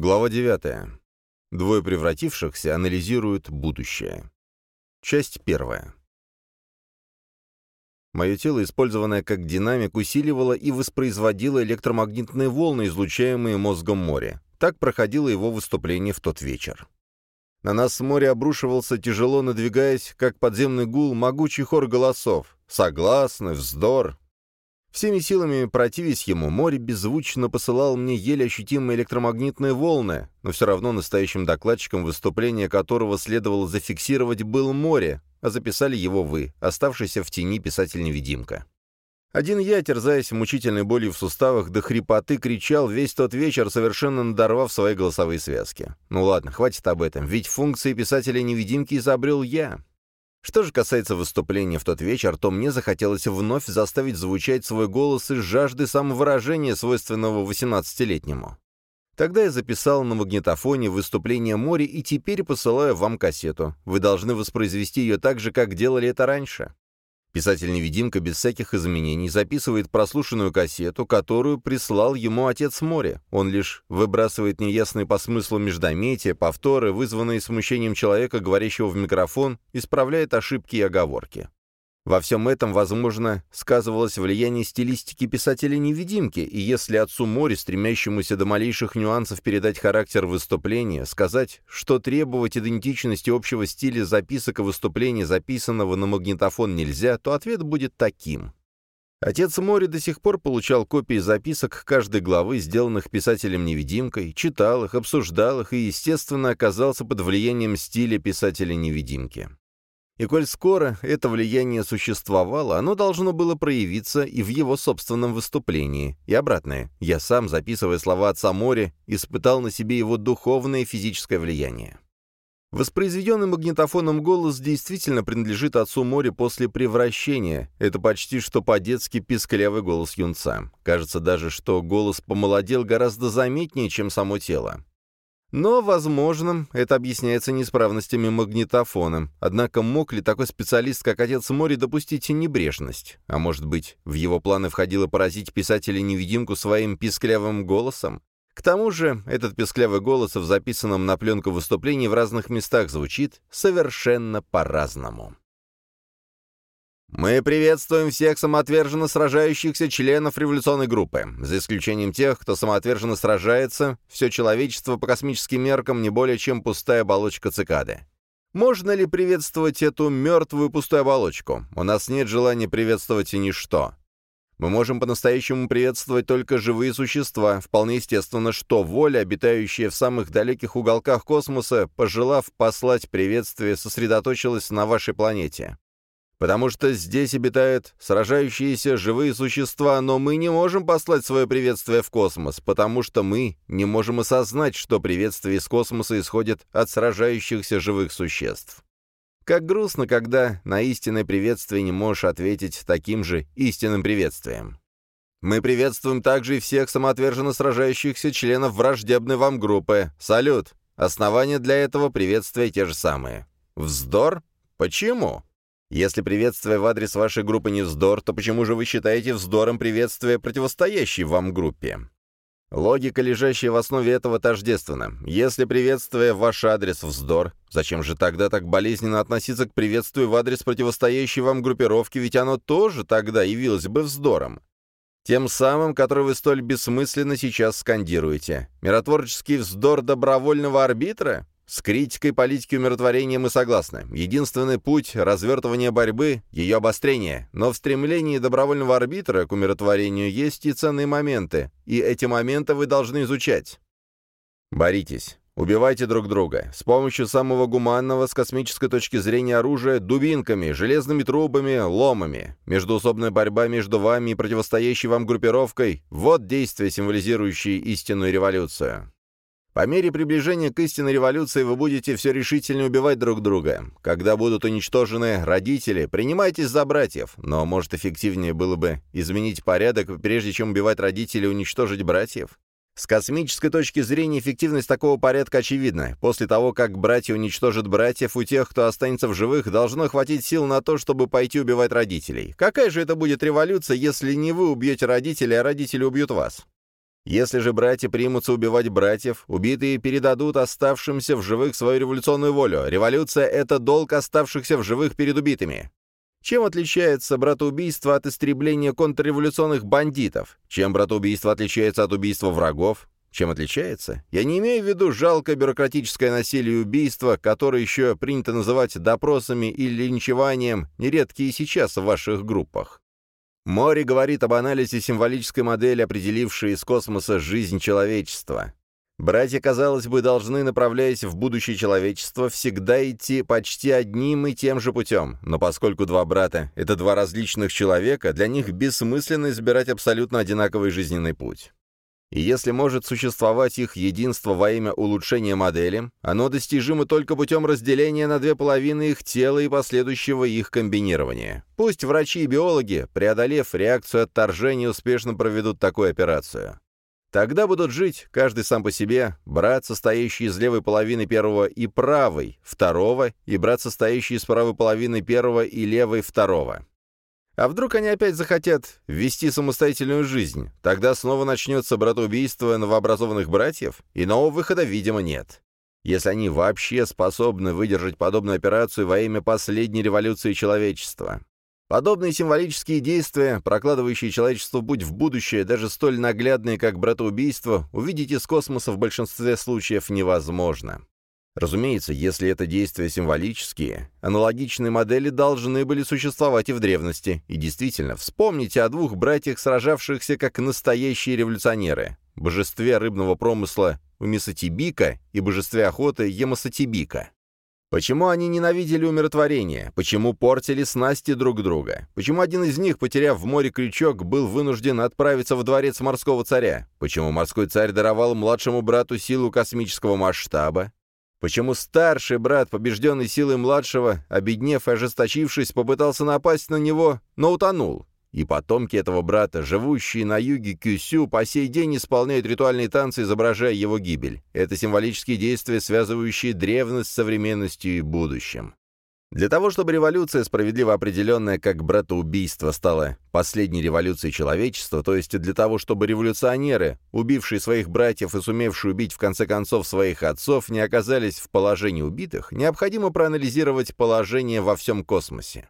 Глава 9. Двое превратившихся анализируют будущее. Часть первая. Мое тело, использованное как динамик, усиливало и воспроизводило электромагнитные волны, излучаемые мозгом моря. Так проходило его выступление в тот вечер. На нас с обрушивался, тяжело надвигаясь, как подземный гул, могучий хор голосов. Согласны, вздор. Всеми силами противясь ему, море беззвучно посылал мне еле ощутимые электромагнитные волны, но все равно настоящим докладчиком выступления которого следовало зафиксировать был море, а записали его вы, оставшийся в тени писатель-невидимка. Один я, терзаясь мучительной болью в суставах, до хрипоты кричал весь тот вечер, совершенно надорвав свои голосовые связки. Ну ладно, хватит об этом, ведь функции писателя-невидимки изобрел я. Что же касается выступления в тот вечер, то мне захотелось вновь заставить звучать свой голос из жажды самовыражения, свойственного 18-летнему. Тогда я записал на магнитофоне выступление моря и теперь посылаю вам кассету. Вы должны воспроизвести ее так же, как делали это раньше. Писатель-невидимка без всяких изменений записывает прослушанную кассету, которую прислал ему отец моря. Он лишь выбрасывает неясные по смыслу междометия, повторы, вызванные смущением человека, говорящего в микрофон, исправляет ошибки и оговорки. Во всем этом, возможно, сказывалось влияние стилистики писателя-невидимки, и если отцу море, стремящемуся до малейших нюансов передать характер выступления, сказать, что требовать идентичности общего стиля записок и выступления, записанного на магнитофон, нельзя, то ответ будет таким. Отец Мори до сих пор получал копии записок каждой главы, сделанных писателем-невидимкой, читал их, обсуждал их и, естественно, оказался под влиянием стиля писателя-невидимки. И коль скоро это влияние существовало, оно должно было проявиться и в его собственном выступлении. И обратное. Я сам, записывая слова отца Мори, испытал на себе его духовное и физическое влияние. Воспроизведенный магнитофоном голос действительно принадлежит отцу Мори после превращения. Это почти что по-детски писклявый голос юнца. Кажется даже, что голос помолодел гораздо заметнее, чем само тело. Но, возможно, это объясняется неисправностями магнитофона. Однако мог ли такой специалист, как отец Мори, допустить небрежность? А может быть, в его планы входило поразить писателя-невидимку своим писклявым голосом? К тому же, этот песклявый голос в записанном на пленку выступлении в разных местах звучит совершенно по-разному. Мы приветствуем всех самоотверженно сражающихся членов революционной группы. За исключением тех, кто самоотверженно сражается, все человечество по космическим меркам не более чем пустая оболочка цикады. Можно ли приветствовать эту мертвую пустую оболочку? У нас нет желания приветствовать и ничто. Мы можем по-настоящему приветствовать только живые существа. Вполне естественно, что воля, обитающая в самых далеких уголках космоса, пожелав послать приветствие, сосредоточилась на вашей планете потому что здесь обитают сражающиеся живые существа, но мы не можем послать свое приветствие в космос, потому что мы не можем осознать, что приветствие из космоса исходит от сражающихся живых существ. Как грустно, когда на истинное приветствие не можешь ответить таким же истинным приветствием. Мы приветствуем также и всех самоотверженно сражающихся членов враждебной вам группы. Салют! Основания для этого приветствия те же самые. Вздор? Почему? Если приветствие в адрес вашей группы не вздор, то почему же вы считаете вздором приветствие противостоящей вам группе? Логика, лежащая в основе этого, тождественна. Если приветствие в ваш адрес вздор, зачем же тогда так болезненно относиться к приветствию в адрес противостоящей вам группировки, ведь оно тоже тогда явилось бы вздором? Тем самым, который вы столь бессмысленно сейчас скандируете. Миротворческий вздор добровольного арбитра? С критикой политики умиротворения мы согласны. Единственный путь развертывания борьбы — ее обострение. Но в стремлении добровольного арбитра к умиротворению есть и ценные моменты, и эти моменты вы должны изучать. Боритесь. Убивайте друг друга. С помощью самого гуманного с космической точки зрения оружия дубинками, железными трубами, ломами. Междуусобная борьба между вами и противостоящей вам группировкой — вот действия, символизирующие истинную революцию. По мере приближения к истинной революции вы будете все решительнее убивать друг друга. Когда будут уничтожены родители, принимайтесь за братьев. Но, может, эффективнее было бы изменить порядок, прежде чем убивать родителей и уничтожить братьев? С космической точки зрения эффективность такого порядка очевидна. После того, как братья уничтожат братьев, у тех, кто останется в живых, должно хватить сил на то, чтобы пойти убивать родителей. Какая же это будет революция, если не вы убьете родителей, а родители убьют вас? Если же братья примутся убивать братьев, убитые передадут оставшимся в живых свою революционную волю. Революция — это долг оставшихся в живых перед убитыми. Чем отличается братоубийство от истребления контрреволюционных бандитов? Чем братоубийство отличается от убийства врагов? Чем отличается? Я не имею в виду жалкое бюрократическое насилие и убийство, которое еще принято называть допросами или линчеванием, нередки и сейчас в ваших группах. Мори говорит об анализе символической модели, определившей из космоса жизнь человечества. Братья, казалось бы, должны, направляясь в будущее человечества, всегда идти почти одним и тем же путем. Но поскольку два брата — это два различных человека, для них бессмысленно избирать абсолютно одинаковый жизненный путь. И если может существовать их единство во имя улучшения модели, оно достижимо только путем разделения на две половины их тела и последующего их комбинирования. Пусть врачи и биологи, преодолев реакцию отторжения, успешно проведут такую операцию. Тогда будут жить, каждый сам по себе, брат, состоящий из левой половины первого и правой, второго, и брат, состоящий из правой половины первого и левой второго. А вдруг они опять захотят вести самостоятельную жизнь? Тогда снова начнется братоубийство новообразованных братьев, и нового выхода, видимо, нет. Если они вообще способны выдержать подобную операцию во имя последней революции человечества. Подобные символические действия, прокладывающие человечеству путь в будущее, даже столь наглядные, как братоубийство, увидеть из космоса в большинстве случаев невозможно. Разумеется, если это действия символические, аналогичные модели должны были существовать и в древности. И действительно, вспомните о двух братьях, сражавшихся как настоящие революционеры. Божестве рыбного промысла Умисатибика и божестве охоты Емасатибика. Почему они ненавидели умиротворение? Почему портили снасти друг друга? Почему один из них, потеряв в море крючок, был вынужден отправиться в дворец морского царя? Почему морской царь даровал младшему брату силу космического масштаба? Почему старший брат, побежденный силой младшего, обеднев и ожесточившись, попытался напасть на него, но утонул? И потомки этого брата, живущие на юге Кюсю, по сей день исполняют ритуальные танцы, изображая его гибель. Это символические действия, связывающие древность с современностью и будущим. Для того, чтобы революция, справедливо определенная как братоубийство, стала последней революцией человечества, то есть для того, чтобы революционеры, убившие своих братьев и сумевшие убить в конце концов своих отцов, не оказались в положении убитых, необходимо проанализировать положение во всем космосе.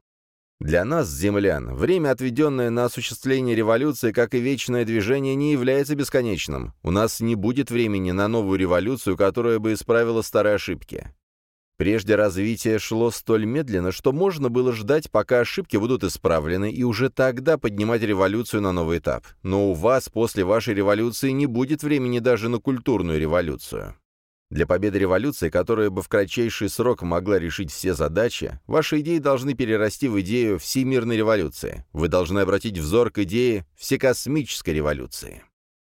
Для нас, землян, время, отведенное на осуществление революции, как и вечное движение, не является бесконечным. У нас не будет времени на новую революцию, которая бы исправила старые ошибки. Прежде развитие шло столь медленно, что можно было ждать, пока ошибки будут исправлены, и уже тогда поднимать революцию на новый этап. Но у вас после вашей революции не будет времени даже на культурную революцию. Для победы революции, которая бы в кратчайший срок могла решить все задачи, ваши идеи должны перерасти в идею всемирной революции. Вы должны обратить взор к идее всекосмической революции.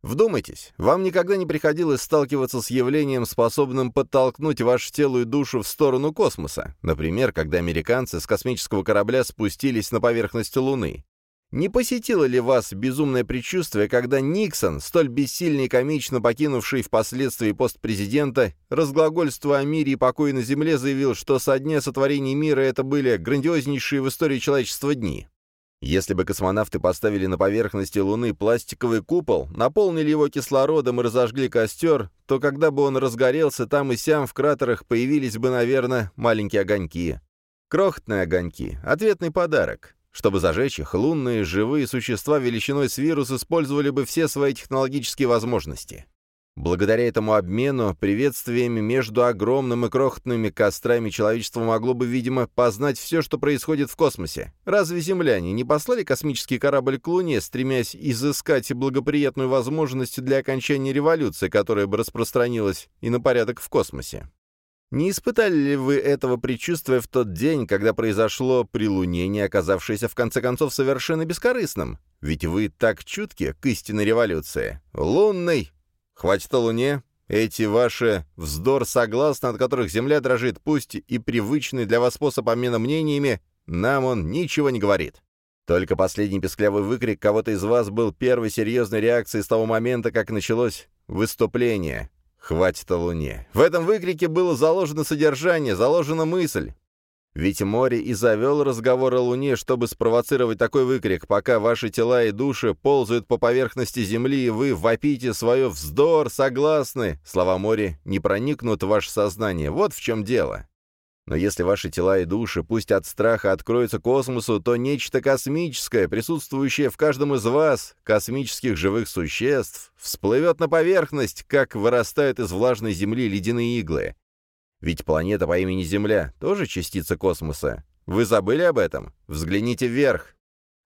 Вдумайтесь, вам никогда не приходилось сталкиваться с явлением, способным подтолкнуть ваше тело и душу в сторону космоса, например, когда американцы с космического корабля спустились на поверхность Луны. Не посетило ли вас безумное предчувствие, когда Никсон, столь бессильный и комично покинувший впоследствии пост президента, разглагольствуя о мире и покое на Земле, заявил, что со дня сотворения мира это были грандиознейшие в истории человечества дни? Если бы космонавты поставили на поверхности Луны пластиковый купол, наполнили его кислородом и разожгли костер, то когда бы он разгорелся, там и сям в кратерах появились бы, наверное, маленькие огоньки. Крохотные огоньки. Ответный подарок. Чтобы зажечь их, лунные живые существа величиной с вирус использовали бы все свои технологические возможности. Благодаря этому обмену приветствиями между огромным и крохотными кострами человечество могло бы, видимо, познать все, что происходит в космосе. Разве земляне не послали космический корабль к Луне, стремясь изыскать благоприятную возможность для окончания революции, которая бы распространилась и на порядок в космосе? Не испытали ли вы этого предчувствия в тот день, когда произошло прилунение, оказавшееся в конце концов совершенно бескорыстным? Ведь вы так чутки к истинной революции. Лунный Хватит о Луне. Эти ваши вздор согласны, от которых Земля дрожит, пусть и привычный для вас способ обмена мнениями, нам он ничего не говорит. Только последний песклявый выкрик кого-то из вас был первой серьезной реакцией с того момента, как началось выступление. «Хватит о Луне». В этом выкрике было заложено содержание, заложена мысль. Ведь море и завел разговор о Луне, чтобы спровоцировать такой выкрик, пока ваши тела и души ползают по поверхности Земли, и вы вопите свое «вздор», «согласны». Слова моря не проникнут в ваше сознание. Вот в чем дело. Но если ваши тела и души, пусть от страха откроются космосу, то нечто космическое, присутствующее в каждом из вас, космических живых существ, всплывет на поверхность, как вырастают из влажной земли ледяные иглы. Ведь планета по имени Земля тоже частица космоса. Вы забыли об этом? Взгляните вверх.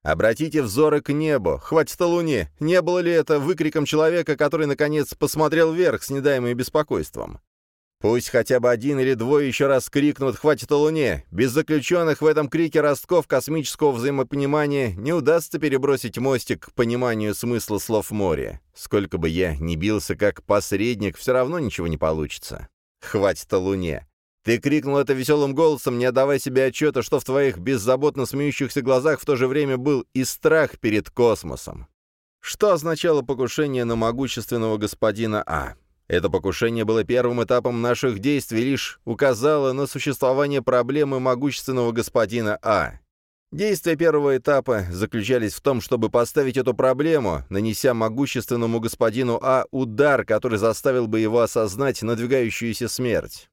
Обратите взоры к небу. Хватит о Луне. Не было ли это выкриком человека, который, наконец, посмотрел вверх с недаемым беспокойством? Пусть хотя бы один или двое еще раз крикнут «Хватит о Луне!» Без заключенных в этом крике ростков космического взаимопонимания не удастся перебросить мостик к пониманию смысла слов моря. Сколько бы я ни бился как посредник, все равно ничего не получится. Хватит о Луне. Ты крикнул это веселым голосом, не отдавая себе отчета, что в твоих беззаботно смеющихся глазах в то же время был и страх перед космосом. Что означало покушение на могущественного господина А? Это покушение было первым этапом наших действий, лишь указало на существование проблемы могущественного господина А. Действия первого этапа заключались в том, чтобы поставить эту проблему, нанеся могущественному господину А удар, который заставил бы его осознать надвигающуюся смерть.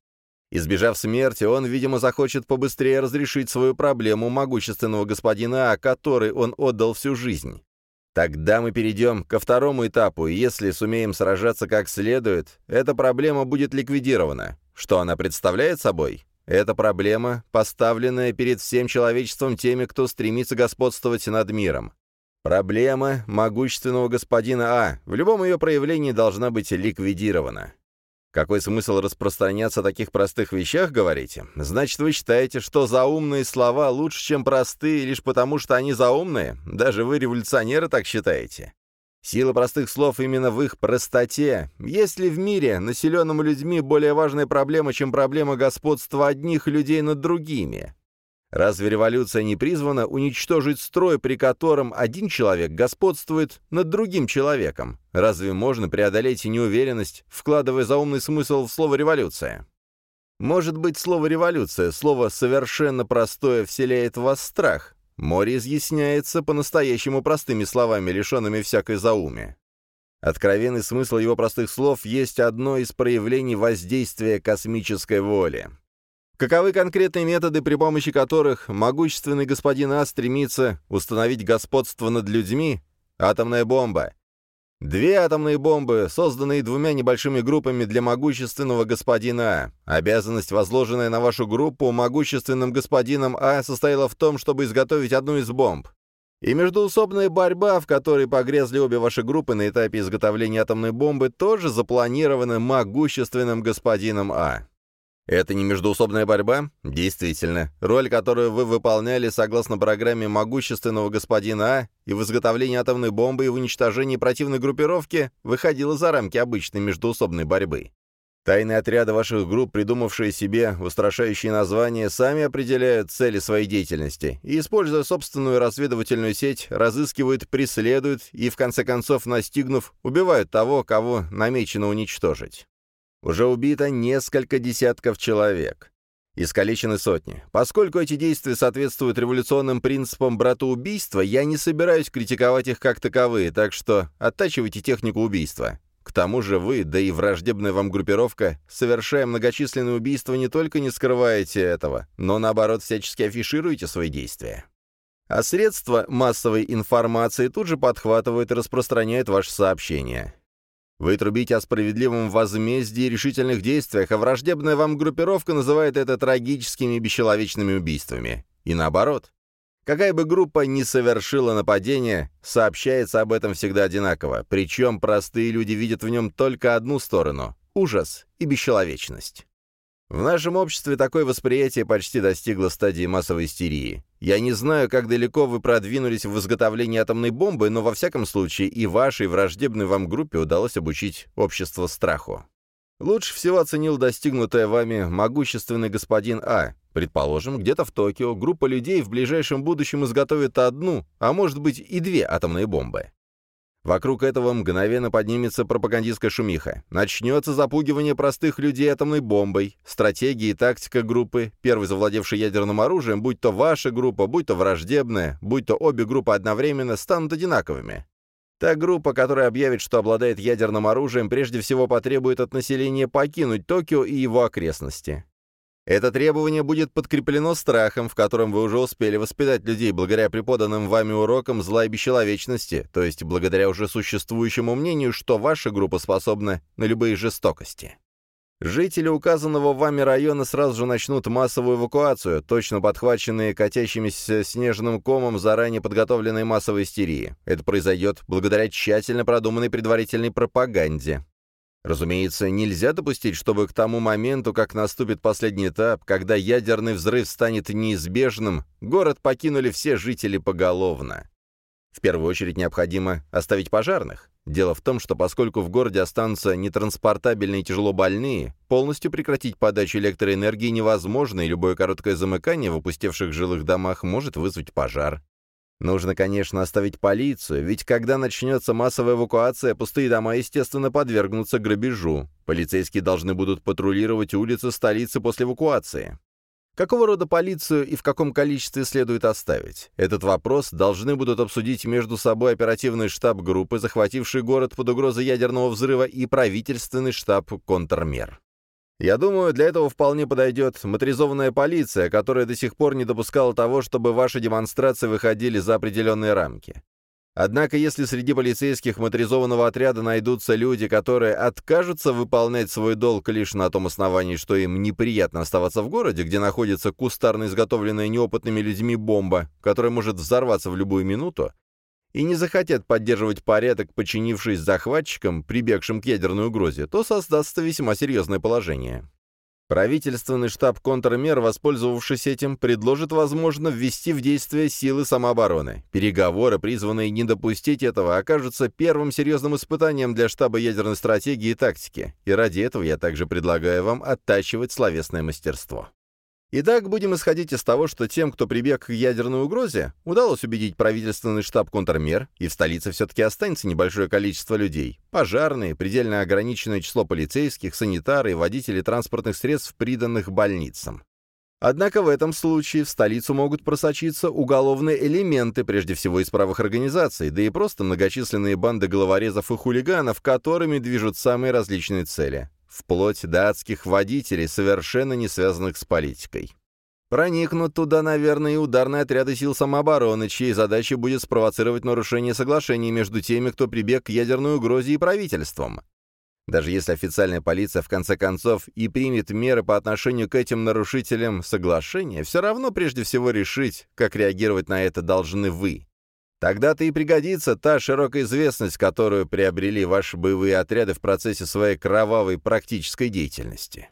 Избежав смерти, он, видимо, захочет побыстрее разрешить свою проблему могущественного господина А, который он отдал всю жизнь. Тогда мы перейдем ко второму этапу, и если сумеем сражаться как следует, эта проблема будет ликвидирована. Что она представляет собой? Это проблема, поставленная перед всем человечеством теми, кто стремится господствовать над миром. Проблема могущественного господина А в любом ее проявлении должна быть ликвидирована. Какой смысл распространяться о таких простых вещах, говорите? Значит, вы считаете, что заумные слова лучше, чем простые, лишь потому, что они заумные? Даже вы, революционеры, так считаете? Сила простых слов именно в их простоте. Есть ли в мире, населенном людьми, более важная проблема, чем проблема господства одних людей над другими? Разве революция не призвана уничтожить строй, при котором один человек господствует над другим человеком? Разве можно преодолеть неуверенность, вкладывая заумный смысл в слово «революция»? Может быть, слово «революция», слово совершенно простое, вселяет в вас страх, Море изъясняется по-настоящему простыми словами, лишенными всякой зауми. Откровенный смысл его простых слов есть одно из проявлений воздействия космической воли. Каковы конкретные методы, при помощи которых могущественный господин А стремится установить господство над людьми? Атомная бомба. Две атомные бомбы, созданные двумя небольшими группами для могущественного господина А. Обязанность, возложенная на вашу группу могущественным господином А, состояла в том, чтобы изготовить одну из бомб. И междуусобная борьба, в которой погрязли обе ваши группы на этапе изготовления атомной бомбы, тоже запланирована могущественным господином А. Это не междуусобная борьба? Действительно. Роль, которую вы выполняли согласно программе могущественного господина А и в изготовлении атомной бомбы и в уничтожении противной группировки, выходила за рамки обычной междуусобной борьбы. Тайные отряды ваших групп, придумавшие себе устрашающие названия, сами определяют цели своей деятельности и, используя собственную разведывательную сеть, разыскивают, преследуют и, в конце концов, настигнув, убивают того, кого намечено уничтожить. Уже убито несколько десятков человек. Искалечены сотни. Поскольку эти действия соответствуют революционным принципам братоубийства, я не собираюсь критиковать их как таковые, так что оттачивайте технику убийства. К тому же вы, да и враждебная вам группировка, совершая многочисленные убийства, не только не скрываете этого, но наоборот всячески афишируете свои действия. А средства массовой информации тут же подхватывают и распространяют ваши сообщения. Вы трубите о справедливом возмездии и решительных действиях, а враждебная вам группировка называет это трагическими бесчеловечными убийствами. И наоборот. Какая бы группа ни совершила нападение, сообщается об этом всегда одинаково, причем простые люди видят в нем только одну сторону – ужас и бесчеловечность. В нашем обществе такое восприятие почти достигло стадии массовой истерии. Я не знаю, как далеко вы продвинулись в изготовлении атомной бомбы, но во всяком случае и вашей враждебной вам группе удалось обучить общество страху. Лучше всего оценил достигнутое вами могущественный господин А. Предположим, где-то в Токио группа людей в ближайшем будущем изготовит одну, а может быть и две атомные бомбы. Вокруг этого мгновенно поднимется пропагандистская шумиха. Начнется запугивание простых людей атомной бомбой. Стратегия и тактика группы, первый завладевший ядерным оружием, будь то ваша группа, будь то враждебная, будь то обе группы одновременно, станут одинаковыми. Та группа, которая объявит, что обладает ядерным оружием, прежде всего потребует от населения покинуть Токио и его окрестности. Это требование будет подкреплено страхом, в котором вы уже успели воспитать людей благодаря преподанным вами урокам зла и бесчеловечности, то есть благодаря уже существующему мнению, что ваша группа способна на любые жестокости. Жители указанного вами района сразу же начнут массовую эвакуацию, точно подхваченные катящимися снежным комом заранее подготовленной массовой истерии. Это произойдет благодаря тщательно продуманной предварительной пропаганде. Разумеется, нельзя допустить, чтобы к тому моменту, как наступит последний этап, когда ядерный взрыв станет неизбежным, город покинули все жители поголовно. В первую очередь необходимо оставить пожарных. Дело в том, что поскольку в городе останутся нетранспортабельные тяжелобольные, полностью прекратить подачу электроэнергии невозможно, и любое короткое замыкание в опустевших жилых домах может вызвать пожар. Нужно, конечно, оставить полицию, ведь когда начнется массовая эвакуация, пустые дома, естественно, подвергнутся грабежу. Полицейские должны будут патрулировать улицы столицы после эвакуации. Какого рода полицию и в каком количестве следует оставить? Этот вопрос должны будут обсудить между собой оперативный штаб группы, захвативший город под угрозой ядерного взрыва, и правительственный штаб контрмер. Я думаю, для этого вполне подойдет моторизованная полиция, которая до сих пор не допускала того, чтобы ваши демонстрации выходили за определенные рамки. Однако, если среди полицейских моторизованного отряда найдутся люди, которые откажутся выполнять свой долг лишь на том основании, что им неприятно оставаться в городе, где находится кустарно изготовленная неопытными людьми бомба, которая может взорваться в любую минуту, и не захотят поддерживать порядок, подчинившись захватчикам, прибегшим к ядерной угрозе, то создастся весьма серьезное положение. Правительственный штаб контрмер, воспользовавшись этим, предложит, возможно, ввести в действие силы самообороны. Переговоры, призванные не допустить этого, окажутся первым серьезным испытанием для штаба ядерной стратегии и тактики, и ради этого я также предлагаю вам оттачивать словесное мастерство. Итак, будем исходить из того, что тем, кто прибег к ядерной угрозе, удалось убедить правительственный штаб контрмер, и в столице все-таки останется небольшое количество людей. Пожарные, предельно ограниченное число полицейских, санитары и водители транспортных средств, приданных больницам. Однако в этом случае в столицу могут просочиться уголовные элементы, прежде всего из правых организаций, да и просто многочисленные банды головорезов и хулиганов, которыми движут самые различные цели вплоть до адских водителей, совершенно не связанных с политикой. Проникнут туда, наверное, и ударные отряды сил самообороны, чьей задачей будет спровоцировать нарушение соглашений между теми, кто прибег к ядерной угрозе и правительством. Даже если официальная полиция в конце концов и примет меры по отношению к этим нарушителям соглашения, все равно прежде всего решить, как реагировать на это должны вы. Тогда-то и пригодится та широкая известность, которую приобрели ваши боевые отряды в процессе своей кровавой практической деятельности.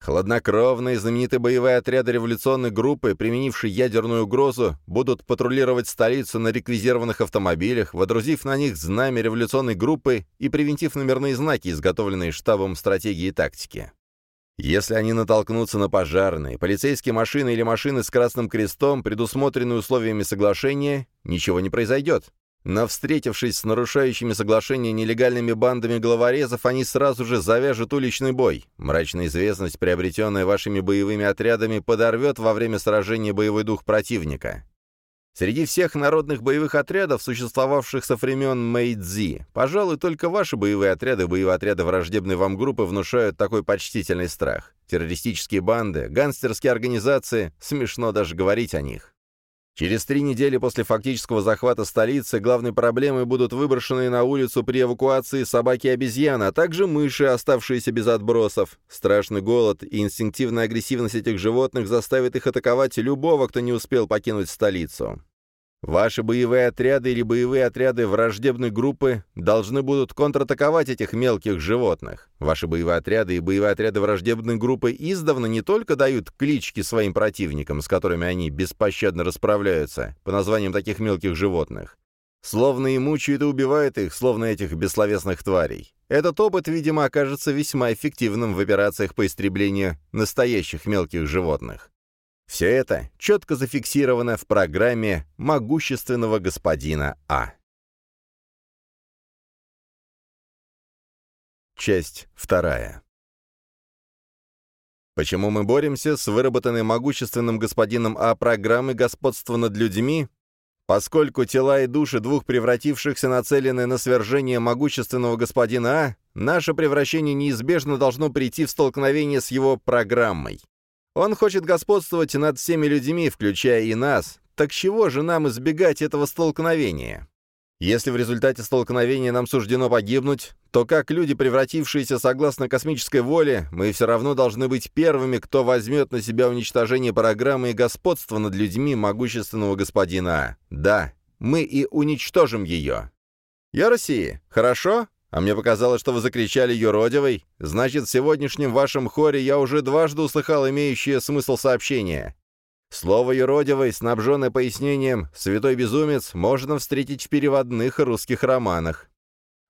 Хладнокровные знаменитые боевые отряды революционной группы, применившие ядерную угрозу, будут патрулировать столицу на реквизированных автомобилях, водрузив на них знамя революционной группы и привинтив номерные знаки, изготовленные штабом стратегии и тактики. Если они натолкнутся на пожарные, полицейские машины или машины с красным крестом, предусмотренные условиями соглашения, ничего не произойдет. Но встретившись с нарушающими соглашение нелегальными бандами главорезов, они сразу же завяжут уличный бой. Мрачная известность, приобретенная вашими боевыми отрядами, подорвет во время сражения боевой дух противника. Среди всех народных боевых отрядов, существовавших со времен Мэйдзи, пожалуй, только ваши боевые отряды, боевые отряды враждебной вам группы внушают такой почтительный страх. Террористические банды, гангстерские организации, смешно даже говорить о них. Через три недели после фактического захвата столицы главной проблемой будут выброшенные на улицу при эвакуации собаки и обезьяны, а также мыши, оставшиеся без отбросов. Страшный голод и инстинктивная агрессивность этих животных заставят их атаковать любого, кто не успел покинуть столицу. Ваши боевые отряды или боевые отряды враждебной группы должны будут контратаковать этих мелких животных. Ваши боевые отряды и боевые отряды враждебной группы издавна не только дают клички своим противникам, с которыми они беспощадно расправляются, по названиям таких мелких животных, Словно и мучают и убивают их, словно этих бессловесных тварей. Этот опыт, видимо, окажется весьма эффективным в операциях по истреблению настоящих мелких животных. Все это четко зафиксировано в программе могущественного господина А. часть вторая. Почему мы боремся с выработанной могущественным господином А программой господства над людьми? Поскольку тела и души двух превратившихся нацелены на свержение могущественного господина А, наше превращение неизбежно должно прийти в столкновение с его программой. Он хочет господствовать над всеми людьми, включая и нас. Так чего же нам избегать этого столкновения? Если в результате столкновения нам суждено погибнуть, то как люди, превратившиеся согласно космической воле, мы все равно должны быть первыми, кто возьмет на себя уничтожение программы и господство над людьми могущественного господина. Да, мы и уничтожим ее. Я России, хорошо? А мне показалось, что вы закричали юродивой. Значит, в сегодняшнем вашем хоре я уже дважды услыхал имеющее смысл сообщение. Слово «юродивый», снабженное пояснением «святой безумец», можно встретить в переводных русских романах.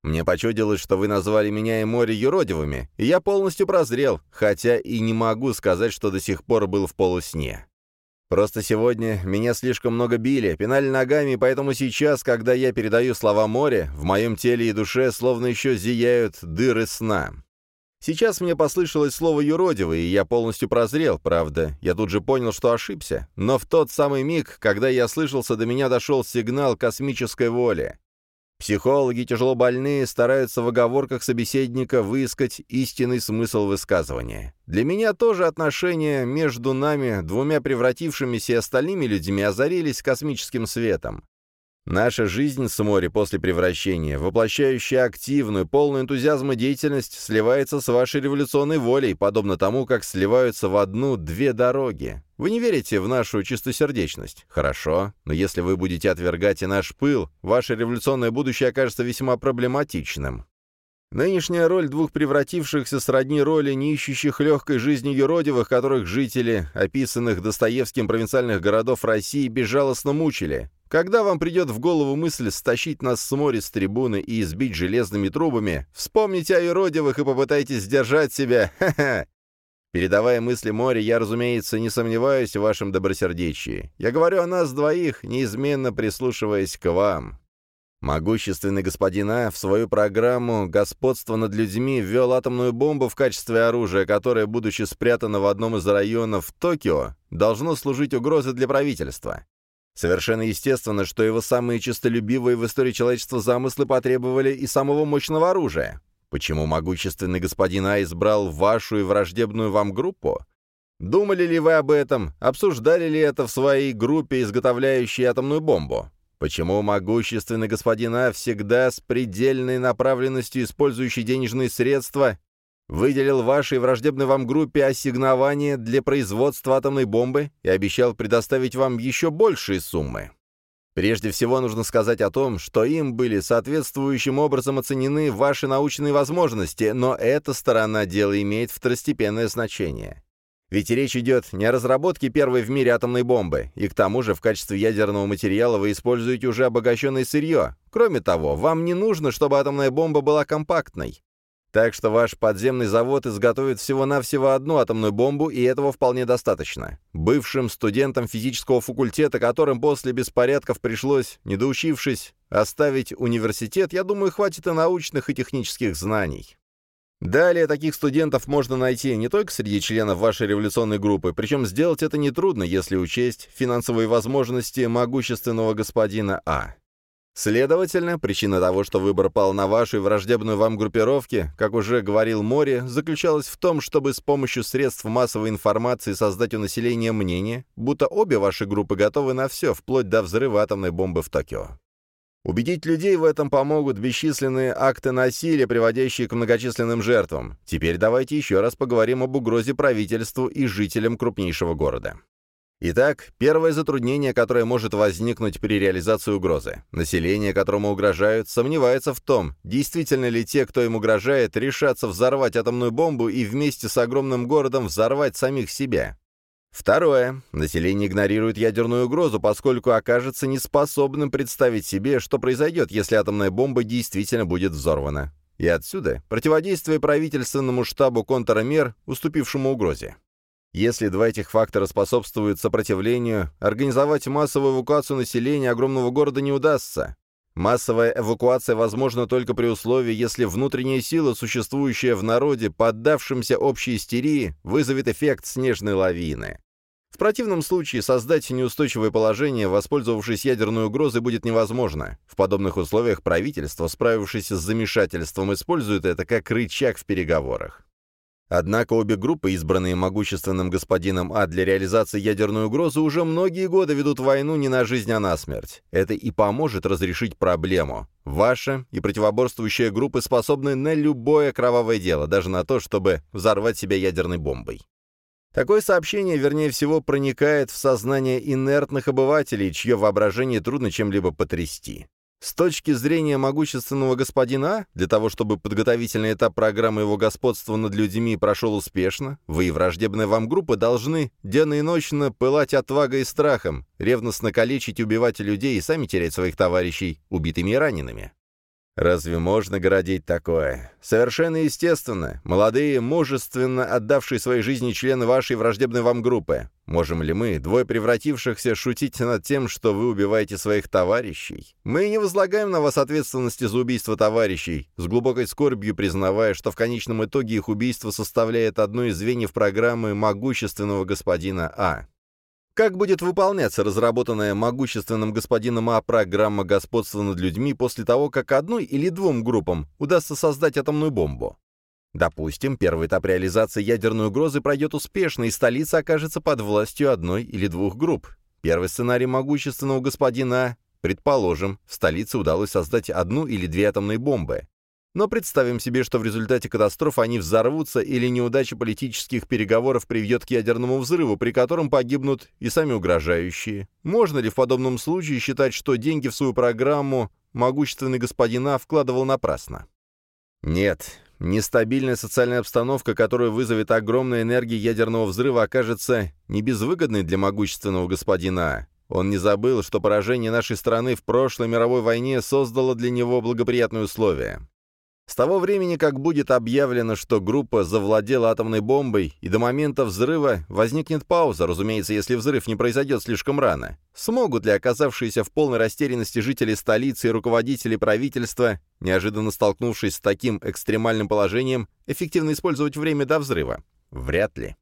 Мне почудилось, что вы назвали меня и море юродивыми, и я полностью прозрел, хотя и не могу сказать, что до сих пор был в полусне. Просто сегодня меня слишком много били, пинали ногами, поэтому сейчас, когда я передаю слова море, в моем теле и душе словно еще зияют дыры сна. Сейчас мне послышалось слово «юродивый», и я полностью прозрел, правда. Я тут же понял, что ошибся. Но в тот самый миг, когда я слышался, до меня дошел сигнал космической воли. Психологи тяжело больные стараются в оговорках собеседника выискать истинный смысл высказывания. Для меня тоже отношения между нами, двумя превратившимися и остальными людьми, озарились космическим светом. Наша жизнь с моря после превращения, воплощающая активную, полную энтузиазма деятельность, сливается с вашей революционной волей, подобно тому, как сливаются в одну две дороги. Вы не верите в нашу чистосердечность? Хорошо, но если вы будете отвергать и наш пыл, ваше революционное будущее окажется весьма проблематичным. Нынешняя роль двух превратившихся сродни роли не ищущих легкой жизни юродивых, которых жители, описанных Достоевским провинциальных городов России, безжалостно мучили. Когда вам придет в голову мысль стащить нас с моря с трибуны и избить железными трубами, вспомните о юродивых и попытайтесь сдержать себя. Передавая мысли моря, я, разумеется, не сомневаюсь в вашем добросердечии. Я говорю о нас двоих, неизменно прислушиваясь к вам. Могущественный господин А в свою программу «Господство над людьми» ввел атомную бомбу в качестве оружия, которое, будучи спрятано в одном из районов Токио, должно служить угрозой для правительства. Совершенно естественно, что его самые честолюбивые в истории человечества замыслы потребовали и самого мощного оружия. Почему могущественный господин А избрал вашу и враждебную вам группу? Думали ли вы об этом? Обсуждали ли это в своей группе, изготовляющей атомную бомбу? Почему могущественный господин А всегда с предельной направленностью использующий денежные средства выделил вашей враждебной вам группе ассигнование для производства атомной бомбы и обещал предоставить вам еще большие суммы. Прежде всего нужно сказать о том, что им были соответствующим образом оценены ваши научные возможности, но эта сторона дела имеет второстепенное значение. Ведь речь идет не о разработке первой в мире атомной бомбы, и к тому же в качестве ядерного материала вы используете уже обогащенное сырье. Кроме того, вам не нужно, чтобы атомная бомба была компактной. Так что ваш подземный завод изготовит всего-навсего одну атомную бомбу, и этого вполне достаточно. Бывшим студентам физического факультета, которым после беспорядков пришлось, недоучившись, оставить университет, я думаю, хватит и научных, и технических знаний. Далее таких студентов можно найти не только среди членов вашей революционной группы, причем сделать это нетрудно, если учесть финансовые возможности могущественного господина А. Следовательно, причина того, что выбор пал на вашу и враждебную вам группировке, как уже говорил Мори, заключалась в том, чтобы с помощью средств массовой информации создать у населения мнение, будто обе ваши группы готовы на все, вплоть до взрыва атомной бомбы в Токио. Убедить людей в этом помогут бесчисленные акты насилия, приводящие к многочисленным жертвам. Теперь давайте еще раз поговорим об угрозе правительству и жителям крупнейшего города. Итак, первое затруднение, которое может возникнуть при реализации угрозы. Население, которому угрожают, сомневается в том, действительно ли те, кто им угрожает, решатся взорвать атомную бомбу и вместе с огромным городом взорвать самих себя. Второе. Население игнорирует ядерную угрозу, поскольку окажется неспособным представить себе, что произойдет, если атомная бомба действительно будет взорвана. И отсюда противодействие правительственному штабу контрмер, уступившему угрозе. Если два этих фактора способствуют сопротивлению, организовать массовую эвакуацию населения огромного города не удастся. Массовая эвакуация возможна только при условии, если внутренняя сила, существующая в народе, поддавшемся общей истерии, вызовет эффект снежной лавины. В противном случае создать неустойчивое положение, воспользовавшись ядерной угрозой, будет невозможно. В подобных условиях правительство, справившись с замешательством, использует это как рычаг в переговорах. Однако обе группы, избранные могущественным господином А для реализации ядерной угрозы, уже многие годы ведут войну не на жизнь, а на смерть. Это и поможет разрешить проблему. Ваша и противоборствующие группы способны на любое кровавое дело, даже на то, чтобы взорвать себя ядерной бомбой. Такое сообщение, вернее всего, проникает в сознание инертных обывателей, чье воображение трудно чем-либо потрясти. С точки зрения могущественного господина для того, чтобы подготовительный этап программы его господства над людьми прошел успешно, вы и враждебная вам группа должны денно и ночно пылать отвагой и страхом, ревностно калечить и убивать людей и сами терять своих товарищей, убитыми и ранеными. Разве можно городить такое? Совершенно естественно. Молодые, мужественно отдавшие своей жизни члены вашей враждебной вам группы. Можем ли мы, двое превратившихся, шутить над тем, что вы убиваете своих товарищей? Мы не возлагаем на вас ответственности за убийство товарищей, с глубокой скорбью признавая, что в конечном итоге их убийство составляет одно из звеньев программы могущественного господина А. Как будет выполняться разработанная могущественным господином А программа господства над людьми после того, как одной или двум группам удастся создать атомную бомбу? Допустим, первый этап реализации ядерной угрозы пройдет успешно, и столица окажется под властью одной или двух групп. Первый сценарий могущественного господина А. Предположим, в столице удалось создать одну или две атомные бомбы. Но представим себе, что в результате катастрофы они взорвутся или неудача политических переговоров приведет к ядерному взрыву, при котором погибнут и сами угрожающие. Можно ли в подобном случае считать, что деньги в свою программу могущественный господин А вкладывал напрасно? Нет, нестабильная социальная обстановка, которая вызовет огромная энергия ядерного взрыва, окажется не безвыгодной для могущественного господина А. Он не забыл, что поражение нашей страны в прошлой мировой войне создало для него благоприятные условия. С того времени, как будет объявлено, что группа завладела атомной бомбой, и до момента взрыва возникнет пауза, разумеется, если взрыв не произойдет слишком рано. Смогут ли оказавшиеся в полной растерянности жители столицы и руководители правительства, неожиданно столкнувшись с таким экстремальным положением, эффективно использовать время до взрыва? Вряд ли.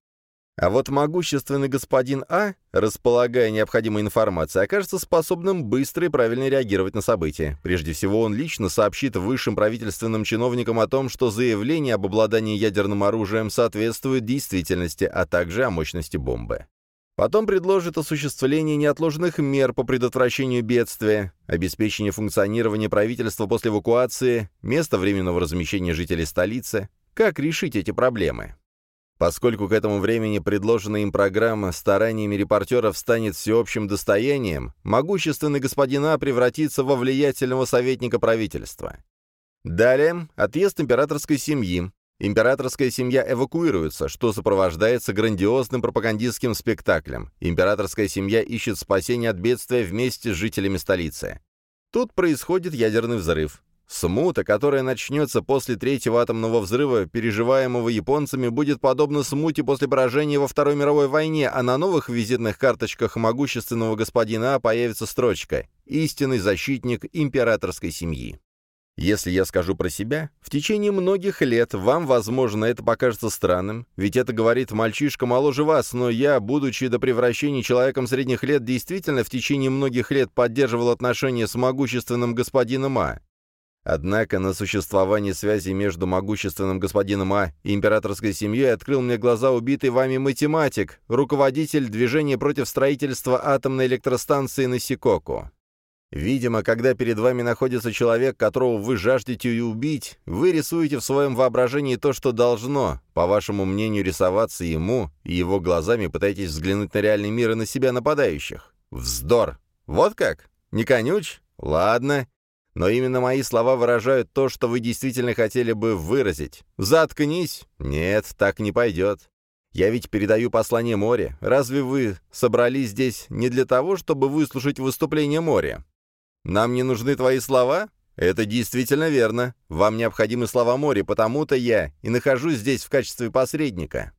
А вот могущественный господин А, располагая необходимой информацией, окажется способным быстро и правильно реагировать на события. Прежде всего, он лично сообщит высшим правительственным чиновникам о том, что заявление об обладании ядерным оружием соответствует действительности, а также о мощности бомбы. Потом предложит осуществление неотложных мер по предотвращению бедствия, обеспечение функционирования правительства после эвакуации, место временного размещения жителей столицы. Как решить эти проблемы? Поскольку к этому времени предложенная им программа стараниями репортеров станет всеобщим достоянием, могущественный господин А превратится во влиятельного советника правительства. Далее, отъезд императорской семьи. Императорская семья эвакуируется, что сопровождается грандиозным пропагандистским спектаклем. Императорская семья ищет спасения от бедствия вместе с жителями столицы. Тут происходит ядерный взрыв. Смута, которая начнется после третьего атомного взрыва, переживаемого японцами, будет подобна смуте после поражения во Второй мировой войне, а на новых визитных карточках могущественного господина появится строчка «Истинный защитник императорской семьи». Если я скажу про себя, в течение многих лет вам, возможно, это покажется странным, ведь это говорит мальчишка моложе вас, но я, будучи до превращения человеком средних лет, действительно в течение многих лет поддерживал отношения с могущественным господином А. Однако на существование связи между могущественным господином А и императорской семьей открыл мне глаза убитый вами математик, руководитель движения против строительства атомной электростанции на Сикоку. Видимо, когда перед вами находится человек, которого вы жаждете убить, вы рисуете в своем воображении то, что должно, по вашему мнению, рисоваться ему, и его глазами пытаетесь взглянуть на реальный мир и на себя нападающих. Вздор! Вот как? Не конюч? Ладно. Но именно мои слова выражают то, что вы действительно хотели бы выразить. Заткнись! Нет, так не пойдет. Я ведь передаю послание моря. Разве вы собрались здесь не для того, чтобы выслушать выступление моря? Нам не нужны твои слова? Это действительно верно. Вам необходимы слова моря, потому-то я и нахожусь здесь в качестве посредника.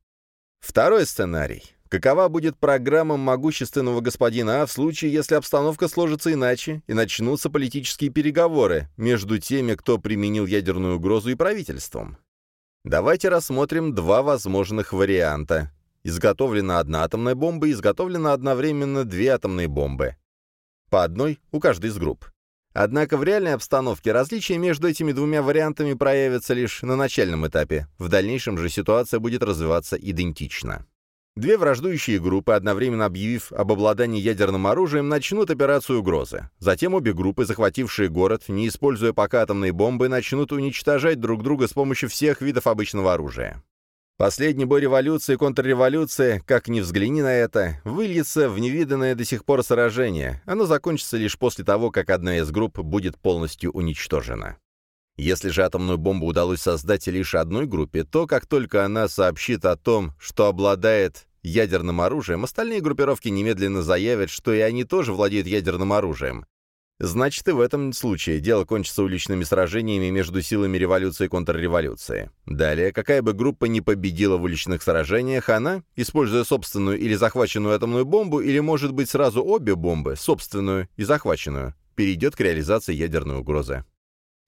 Второй сценарий. Какова будет программа могущественного господина А в случае, если обстановка сложится иначе и начнутся политические переговоры между теми, кто применил ядерную угрозу и правительством? Давайте рассмотрим два возможных варианта. Изготовлена одна атомная бомба и изготовлено одновременно две атомные бомбы. По одной у каждой из групп. Однако в реальной обстановке различия между этими двумя вариантами проявятся лишь на начальном этапе. В дальнейшем же ситуация будет развиваться идентично. Две враждующие группы, одновременно объявив об обладании ядерным оружием, начнут операцию угрозы. Затем обе группы, захватившие город, не используя пока атомные бомбы, начнут уничтожать друг друга с помощью всех видов обычного оружия. Последний бой революции и контрреволюции, как ни взгляни на это, выльется в невиданное до сих пор сражение. Оно закончится лишь после того, как одна из групп будет полностью уничтожена. Если же атомную бомбу удалось создать лишь одной группе, то как только она сообщит о том, что обладает ядерным оружием, остальные группировки немедленно заявят, что и они тоже владеют ядерным оружием. Значит, и в этом случае дело кончится уличными сражениями между силами революции и контрреволюции. Далее, какая бы группа ни победила в уличных сражениях, она, используя собственную или захваченную атомную бомбу, или, может быть, сразу обе бомбы, собственную и захваченную, перейдет к реализации ядерной угрозы.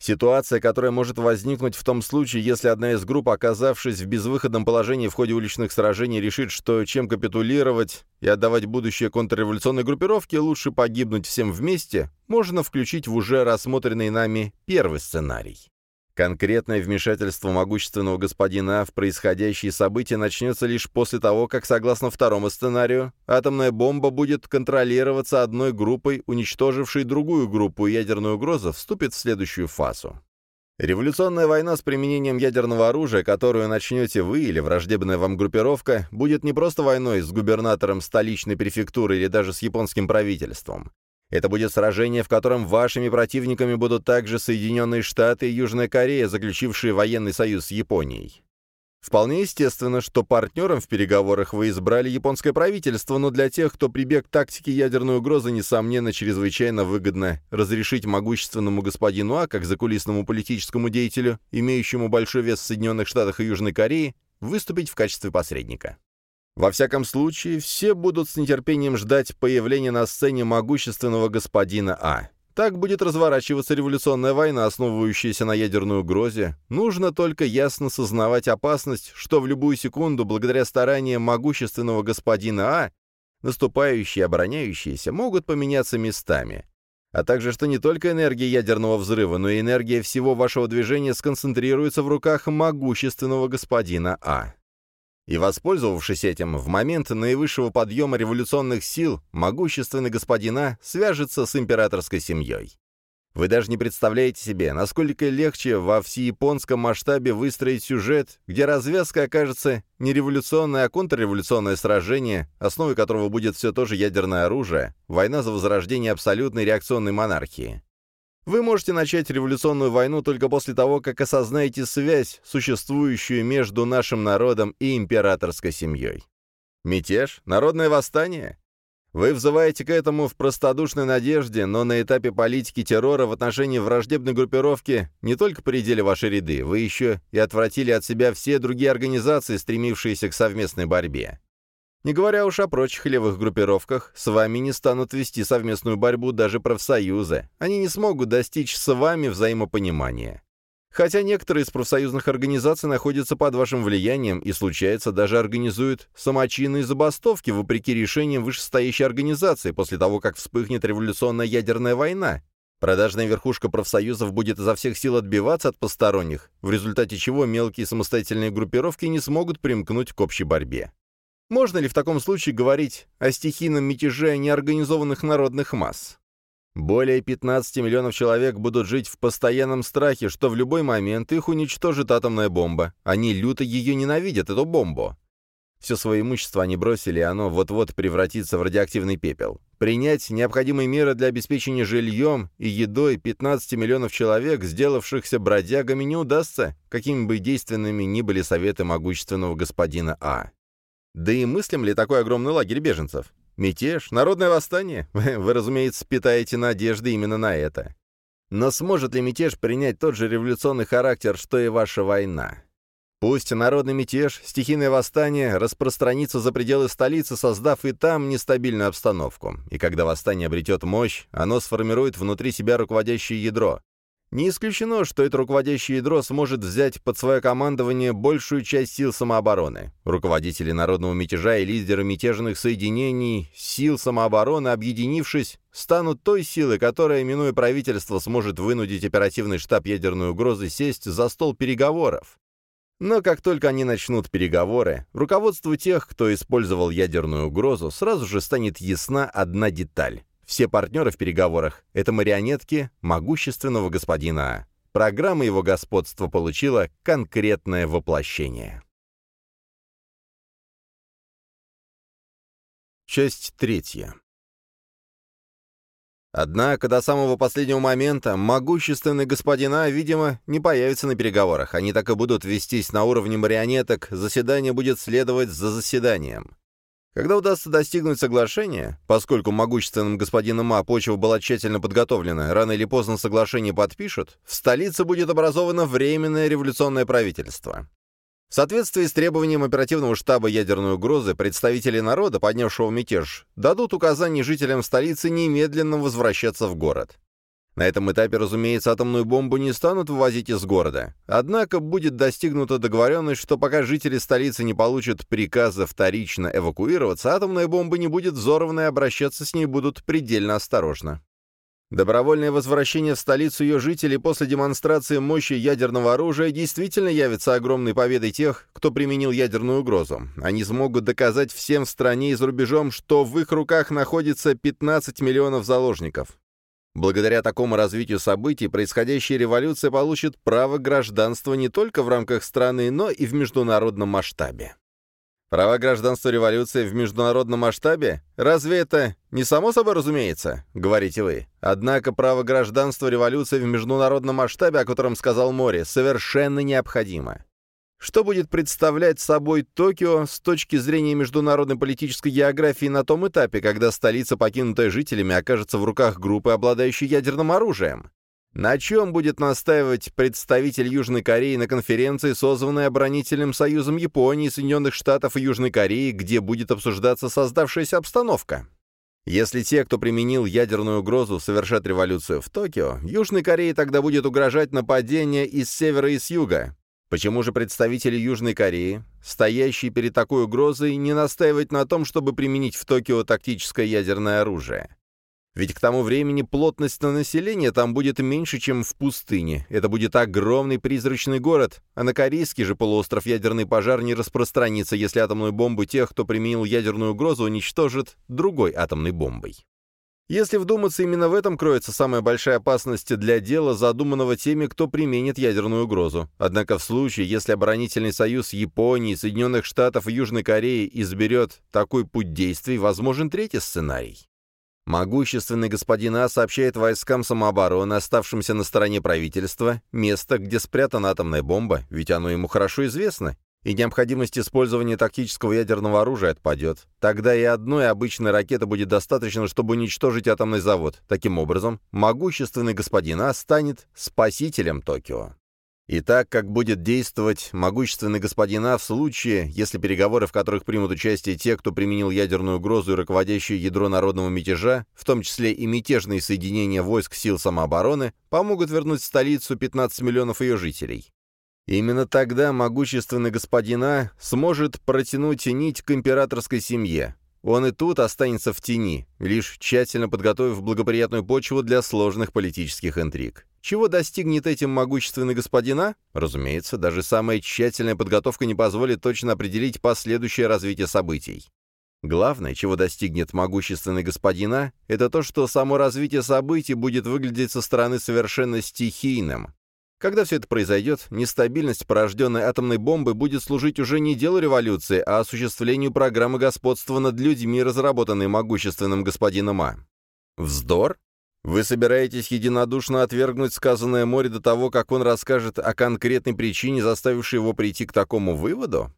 Ситуация, которая может возникнуть в том случае, если одна из групп, оказавшись в безвыходном положении в ходе уличных сражений, решит, что чем капитулировать и отдавать будущее контрреволюционной группировке, лучше погибнуть всем вместе, можно включить в уже рассмотренный нами первый сценарий. Конкретное вмешательство могущественного господина в происходящие события начнется лишь после того, как, согласно второму сценарию, атомная бомба будет контролироваться одной группой, уничтожившей другую группу, и ядерная угроза вступит в следующую фазу. Революционная война с применением ядерного оружия, которую начнете вы или враждебная вам группировка, будет не просто войной с губернатором столичной префектуры или даже с японским правительством. Это будет сражение, в котором вашими противниками будут также Соединенные Штаты и Южная Корея, заключившие военный союз с Японией. Вполне естественно, что партнером в переговорах вы избрали японское правительство, но для тех, кто прибег к тактике ядерной угрозы, несомненно, чрезвычайно выгодно разрешить могущественному господину А, как закулисному политическому деятелю, имеющему большой вес в Соединенных Штатах и Южной Корее, выступить в качестве посредника. Во всяком случае, все будут с нетерпением ждать появления на сцене могущественного господина А. Так будет разворачиваться революционная война, основывающаяся на ядерной угрозе. Нужно только ясно сознавать опасность, что в любую секунду, благодаря стараниям могущественного господина А, наступающие и обороняющиеся могут поменяться местами. А также, что не только энергия ядерного взрыва, но и энергия всего вашего движения сконцентрируется в руках могущественного господина А. И воспользовавшись этим, в момент наивысшего подъема революционных сил, могущественный господина свяжется с императорской семьей. Вы даже не представляете себе, насколько легче во всеяпонском масштабе выстроить сюжет, где развязка окажется не революционное, а контрреволюционное сражение, основой которого будет все то же ядерное оружие, война за возрождение абсолютной реакционной монархии. Вы можете начать революционную войну только после того, как осознаете связь, существующую между нашим народом и императорской семьей. Мятеж? Народное восстание? Вы взываете к этому в простодушной надежде, но на этапе политики террора в отношении враждебной группировки не только поредели ваши ряды, вы еще и отвратили от себя все другие организации, стремившиеся к совместной борьбе. Не говоря уж о прочих левых группировках, с вами не станут вести совместную борьбу даже профсоюзы. Они не смогут достичь с вами взаимопонимания. Хотя некоторые из профсоюзных организаций находятся под вашим влиянием и, случается, даже организуют самочинные забастовки вопреки решениям вышестоящей организации после того, как вспыхнет революционная ядерная война. Продажная верхушка профсоюзов будет изо всех сил отбиваться от посторонних, в результате чего мелкие самостоятельные группировки не смогут примкнуть к общей борьбе. Можно ли в таком случае говорить о стихийном мятеже неорганизованных народных масс? Более 15 миллионов человек будут жить в постоянном страхе, что в любой момент их уничтожит атомная бомба. Они люто ее ненавидят, эту бомбу. Все свое имущество они бросили, и оно вот-вот превратится в радиоактивный пепел. Принять необходимые меры для обеспечения жильем и едой 15 миллионов человек, сделавшихся бродягами, не удастся, какими бы действенными ни были советы могущественного господина А. Да и мыслим ли такой огромный лагерь беженцев? Мятеж? Народное восстание? Вы, разумеется, питаете надежды именно на это. Но сможет ли мятеж принять тот же революционный характер, что и ваша война? Пусть народный мятеж, стихийное восстание распространится за пределы столицы, создав и там нестабильную обстановку. И когда восстание обретет мощь, оно сформирует внутри себя руководящее ядро. Не исключено, что это руководящее ядро сможет взять под свое командование большую часть сил самообороны. Руководители народного мятежа и лидеры мятежных соединений сил самообороны, объединившись, станут той силой, которая, минуя правительство, сможет вынудить оперативный штаб ядерной угрозы сесть за стол переговоров. Но как только они начнут переговоры, руководству тех, кто использовал ядерную угрозу, сразу же станет ясна одна деталь. Все партнеры в переговорах — это марионетки могущественного господина. Программа его господства получила конкретное воплощение. Часть третья. Однако до самого последнего момента могущественный господин А, видимо, не появится на переговорах. Они так и будут вестись на уровне марионеток, заседание будет следовать за заседанием. Когда удастся достигнуть соглашения, поскольку могущественным господином А почва была тщательно подготовлена, рано или поздно соглашение подпишут, в столице будет образовано Временное революционное правительство. В соответствии с требованием оперативного штаба ядерной угрозы, представители народа, поднявшего мятеж, дадут указание жителям столицы немедленно возвращаться в город. На этом этапе, разумеется, атомную бомбу не станут вывозить из города. Однако будет достигнута договоренность, что пока жители столицы не получат приказа вторично эвакуироваться, атомная бомба не будет взорвана и обращаться с ней будут предельно осторожно. Добровольное возвращение в столицу ее жителей после демонстрации мощи ядерного оружия действительно явится огромной победой тех, кто применил ядерную угрозу. Они смогут доказать всем в стране и за рубежом, что в их руках находится 15 миллионов заложников. Благодаря такому развитию событий происходящая революция получит право гражданства не только в рамках страны, но и в международном масштабе. Права гражданства революции в международном масштабе? Разве это не само собой разумеется, говорите вы? Однако право гражданства революции в международном масштабе, о котором сказал Мори, совершенно необходимо. Что будет представлять собой Токио с точки зрения международной политической географии на том этапе, когда столица, покинутая жителями, окажется в руках группы, обладающей ядерным оружием? На чем будет настаивать представитель Южной Кореи на конференции, созванной оборонительным союзом Японии, Соединенных Штатов и Южной Кореи, где будет обсуждаться создавшаяся обстановка? Если те, кто применил ядерную угрозу, совершат революцию в Токио, Южной Корее тогда будет угрожать нападение из севера и с юга. Почему же представители Южной Кореи, стоящие перед такой угрозой, не настаивать на том, чтобы применить в Токио тактическое ядерное оружие? Ведь к тому времени плотность на население там будет меньше, чем в пустыне. Это будет огромный призрачный город, а на корейский же полуостров ядерный пожар не распространится, если атомную бомбу тех, кто применил ядерную угрозу, уничтожит другой атомной бомбой. Если вдуматься, именно в этом кроется самая большая опасность для дела, задуманного теми, кто применит ядерную угрозу. Однако в случае, если оборонительный союз Японии, Соединенных Штатов и Южной Кореи изберет такой путь действий, возможен третий сценарий. Могущественный господин А сообщает войскам самообороны, оставшимся на стороне правительства, место, где спрятана атомная бомба, ведь оно ему хорошо известно, и необходимость использования тактического ядерного оружия отпадет. Тогда и одной обычной ракеты будет достаточно, чтобы уничтожить атомный завод. Таким образом, могущественный господин А станет спасителем Токио. И так, как будет действовать могущественный господин А в случае, если переговоры, в которых примут участие те, кто применил ядерную угрозу и руководящее ядро народного мятежа, в том числе и мятежные соединения войск сил самообороны, помогут вернуть столицу 15 миллионов ее жителей. Именно тогда могущественный господин А сможет протянуть нить к императорской семье, он и тут останется в тени, лишь тщательно подготовив благоприятную почву для сложных политических интриг. Чего достигнет этим могущественный господина? Разумеется, даже самая тщательная подготовка не позволит точно определить последующее развитие событий. Главное, чего достигнет могущественный господина, это то, что само развитие событий будет выглядеть со стороны совершенно стихийным, когда все это произойдет, нестабильность, порожденная атомной бомбой, будет служить уже не делу революции, а осуществлению программы господства над людьми, разработанной могущественным господином А. Вздор? Вы собираетесь единодушно отвергнуть сказанное море до того, как он расскажет о конкретной причине, заставившей его прийти к такому выводу?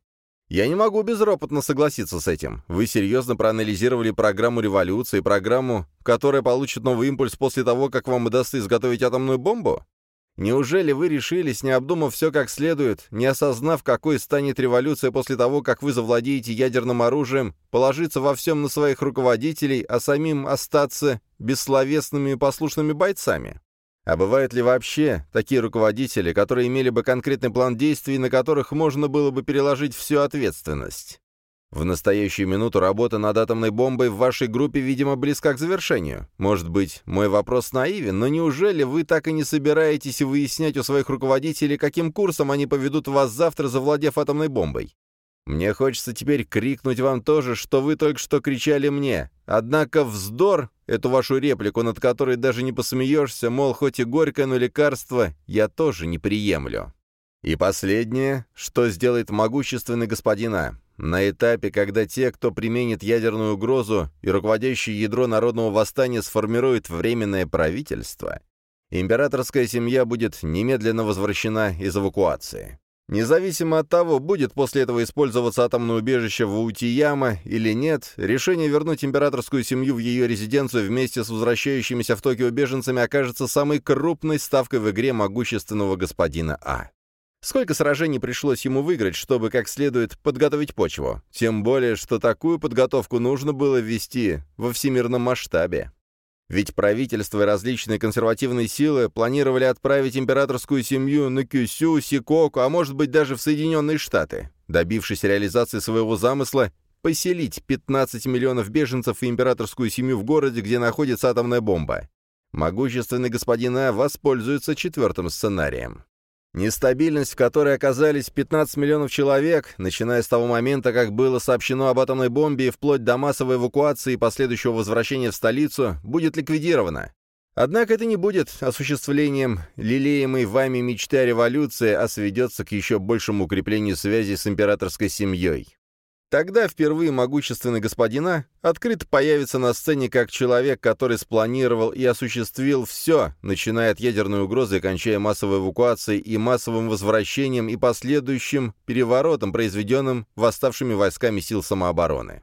Я не могу безропотно согласиться с этим. Вы серьезно проанализировали программу революции, программу, которая получит новый импульс после того, как вам удастся изготовить атомную бомбу? Неужели вы решились, не обдумав все как следует, не осознав, какой станет революция после того, как вы завладеете ядерным оружием, положиться во всем на своих руководителей, а самим остаться бессловесными и послушными бойцами? А бывают ли вообще такие руководители, которые имели бы конкретный план действий, на которых можно было бы переложить всю ответственность? В настоящую минуту работа над атомной бомбой в вашей группе, видимо, близка к завершению. Может быть, мой вопрос наивен, но неужели вы так и не собираетесь выяснять у своих руководителей, каким курсом они поведут вас завтра, завладев атомной бомбой? Мне хочется теперь крикнуть вам тоже, что вы только что кричали мне. Однако вздор, эту вашу реплику, над которой даже не посмеешься, мол, хоть и горькое, но лекарство, я тоже не приемлю. И последнее, что сделает могущественный господин А. На этапе, когда те, кто применит ядерную угрозу и руководящее ядро народного восстания сформирует временное правительство, императорская семья будет немедленно возвращена из эвакуации. Независимо от того, будет после этого использоваться атомное убежище в Утияма или нет, решение вернуть императорскую семью в ее резиденцию вместе с возвращающимися в Токио беженцами окажется самой крупной ставкой в игре могущественного господина А. Сколько сражений пришлось ему выиграть, чтобы как следует подготовить почву? Тем более, что такую подготовку нужно было вести во всемирном масштабе. Ведь правительство и различные консервативные силы планировали отправить императорскую семью на Кюсю, Сикоку, а может быть даже в Соединенные Штаты, добившись реализации своего замысла поселить 15 миллионов беженцев и императорскую семью в городе, где находится атомная бомба. Могущественный господин А воспользуется четвертым сценарием. Нестабильность, в которой оказались 15 миллионов человек, начиная с того момента, как было сообщено об атомной бомбе и вплоть до массовой эвакуации и последующего возвращения в столицу, будет ликвидирована. Однако это не будет осуществлением лелеемой вами мечты о революции, а сведется к еще большему укреплению связи с императорской семьей. Тогда впервые могущественный господина открыто появится на сцене как человек, который спланировал и осуществил все, начиная от ядерной угрозы и кончая массовой эвакуацией и массовым возвращением и последующим переворотом, произведенным восставшими войсками сил самообороны.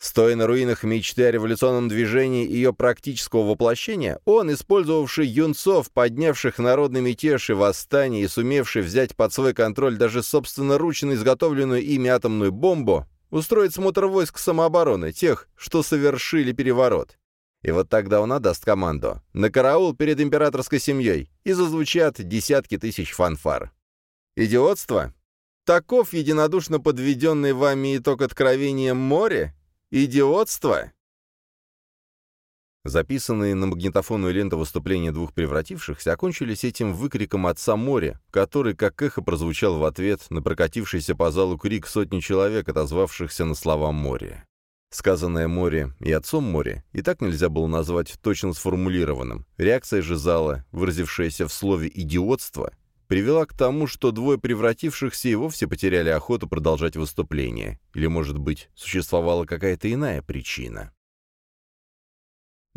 Стоя на руинах мечты о революционном движении и ее практического воплощения, он, использовавший юнцов, поднявших народный мятеж и восстание и сумевший взять под свой контроль даже собственноручно изготовленную ими атомную бомбу, устроить смотр войск самообороны, тех, что совершили переворот. И вот тогда он отдаст команду на караул перед императорской семьей, и зазвучат десятки тысяч фанфар. Идиотство? Таков единодушно подведенный вами итог откровения море? Идиотство? Записанные на магнитофонную ленту выступления двух превратившихся окончились этим выкриком отца моря, который как эхо прозвучал в ответ на прокатившийся по залу крик сотни человек, отозвавшихся на слова море. Сказанное море и отцом море и так нельзя было назвать точно сформулированным. Реакция же зала, выразившаяся в слове «идиотство», привела к тому, что двое превратившихся и вовсе потеряли охоту продолжать выступление. Или, может быть, существовала какая-то иная причина.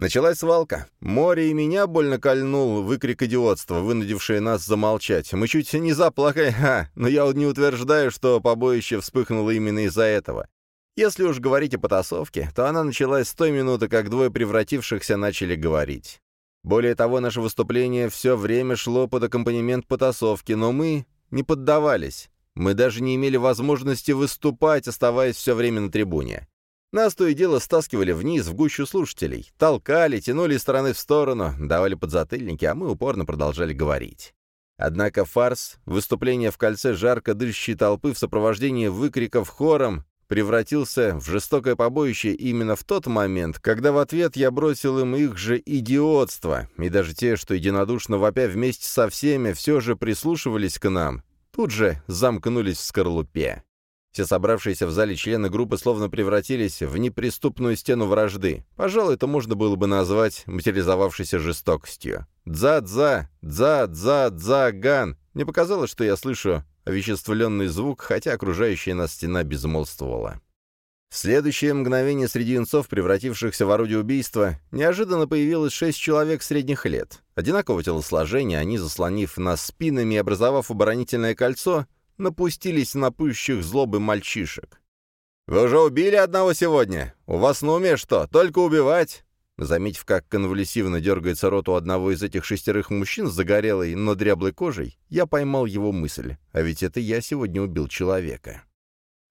Началась свалка. Море и меня больно кольнул выкрик идиотства, вынудивший нас замолчать. Мы чуть не заплакали, ха, но я не утверждаю, что побоище вспыхнуло именно из-за этого. Если уж говорить о потасовке, то она началась с той минуты, как двое превратившихся начали говорить. Более того, наше выступление все время шло под аккомпанемент потасовки, но мы не поддавались. Мы даже не имели возможности выступать, оставаясь все время на трибуне. Нас то и дело стаскивали вниз, в гущу слушателей. Толкали, тянули из стороны в сторону, давали подзатыльники, а мы упорно продолжали говорить. Однако фарс, выступление в кольце жарко дышащей толпы в сопровождении выкриков хором, превратился в жестокое побоище именно в тот момент, когда в ответ я бросил им их же идиотство, и даже те, что единодушно вопя вместе со всеми, все же прислушивались к нам, тут же замкнулись в скорлупе. Все собравшиеся в зале члены группы словно превратились в неприступную стену вражды. Пожалуй, это можно было бы назвать материализовавшейся жестокостью. «Дза-дза! Дза-дза-дза-ган!» Мне показалось, что я слышу овеществленный звук, хотя окружающая нас стена безмолвствовала. В следующее мгновение среди юнцов, превратившихся в орудие убийства, неожиданно появилось шесть человек средних лет. Одинакового телосложения, они, заслонив нас спинами и образовав оборонительное кольцо, напустились на пущих злобы мальчишек. «Вы уже убили одного сегодня? У вас на уме что, только убивать?» Заметив, как конвульсивно дергается рот у одного из этих шестерых мужчин с загорелой, но дряблой кожей, я поймал его мысль, а ведь это я сегодня убил человека.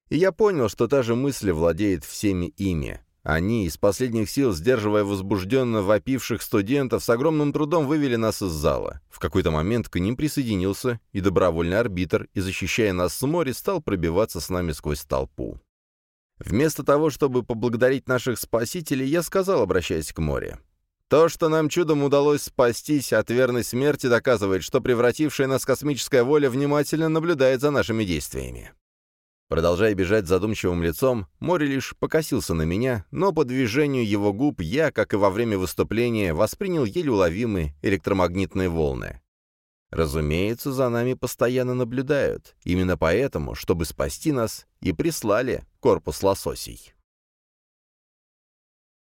И я понял, что та же мысль владеет всеми ими. Они, из последних сил, сдерживая возбужденно вопивших студентов, с огромным трудом вывели нас из зала. В какой-то момент к ним присоединился и добровольный арбитр, и, защищая нас с моря, стал пробиваться с нами сквозь толпу. Вместо того, чтобы поблагодарить наших спасителей, я сказал, обращаясь к море. То, что нам чудом удалось спастись от верной смерти, доказывает, что превратившая нас космическая воля внимательно наблюдает за нашими действиями. Продолжая бежать задумчивым лицом, море лишь покосился на меня, но по движению его губ я, как и во время выступления, воспринял еле уловимые электромагнитные волны. Разумеется, за нами постоянно наблюдают. Именно поэтому, чтобы спасти нас, и прислали корпус лососей.